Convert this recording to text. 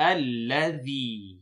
الذي